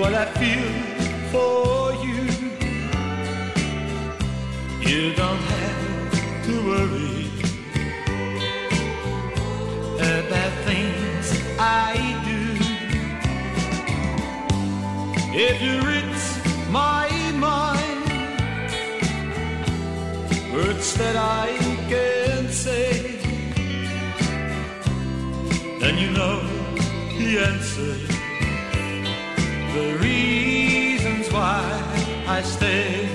what I feel for you. You don't have to worry about things I do. If you read my mind, words that I can say, then you know the answer. The reasons why I stay.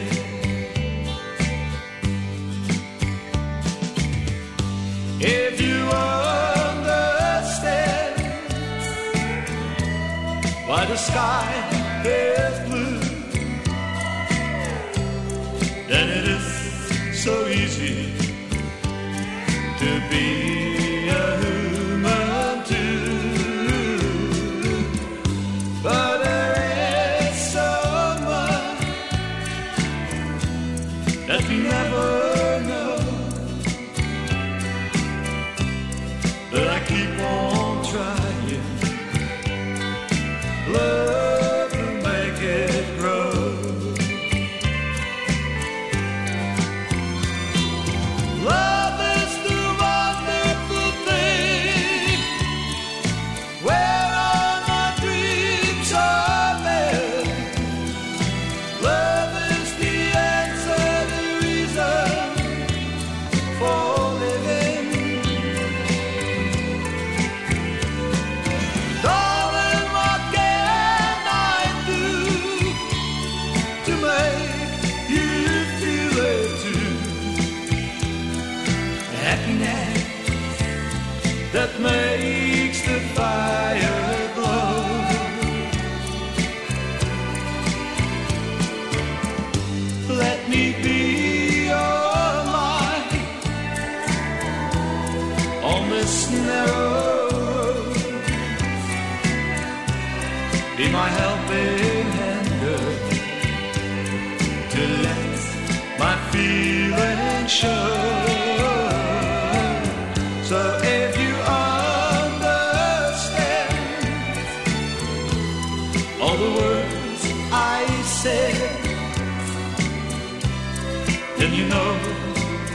If you understand why the sky is blue, then it is so easy We never know, but I keep on trying. Love road. Be my helping hand, to let my feelings show. So if you understand all the words I said, then you know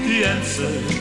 the answer